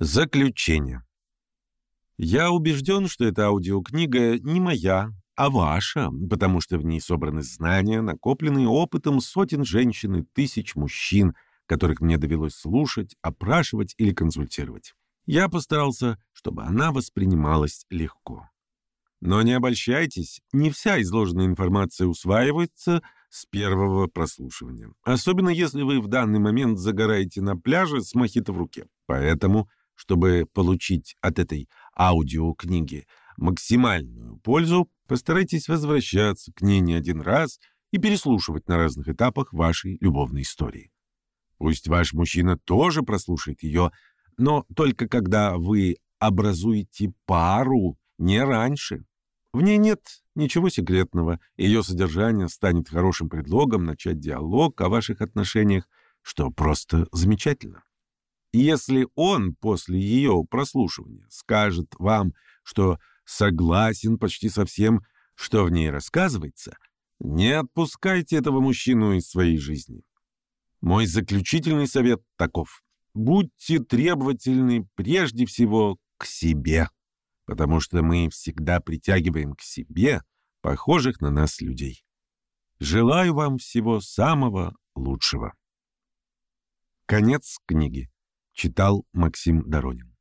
Заключение. Я убежден, что эта аудиокнига не моя, а ваша, потому что в ней собраны знания, накопленные опытом сотен женщин и тысяч мужчин, которых мне довелось слушать, опрашивать или консультировать. Я постарался, чтобы она воспринималась легко. Но не обольщайтесь, не вся изложенная информация усваивается с первого прослушивания. Особенно если вы в данный момент загораете на пляже с мохито в руке. Поэтому чтобы получить от этой аудиокниги максимальную пользу, постарайтесь возвращаться к ней не один раз и переслушивать на разных этапах вашей любовной истории. Пусть ваш мужчина тоже прослушает ее, но только когда вы образуете пару, не раньше. В ней нет ничего секретного, ее содержание станет хорошим предлогом начать диалог о ваших отношениях, что просто замечательно. Если он после ее прослушивания скажет вам, что согласен почти со всем, что в ней рассказывается, не отпускайте этого мужчину из своей жизни. Мой заключительный совет таков. Будьте требовательны прежде всего к себе, потому что мы всегда притягиваем к себе похожих на нас людей. Желаю вам всего самого лучшего. Конец книги. Читал Максим Доронин.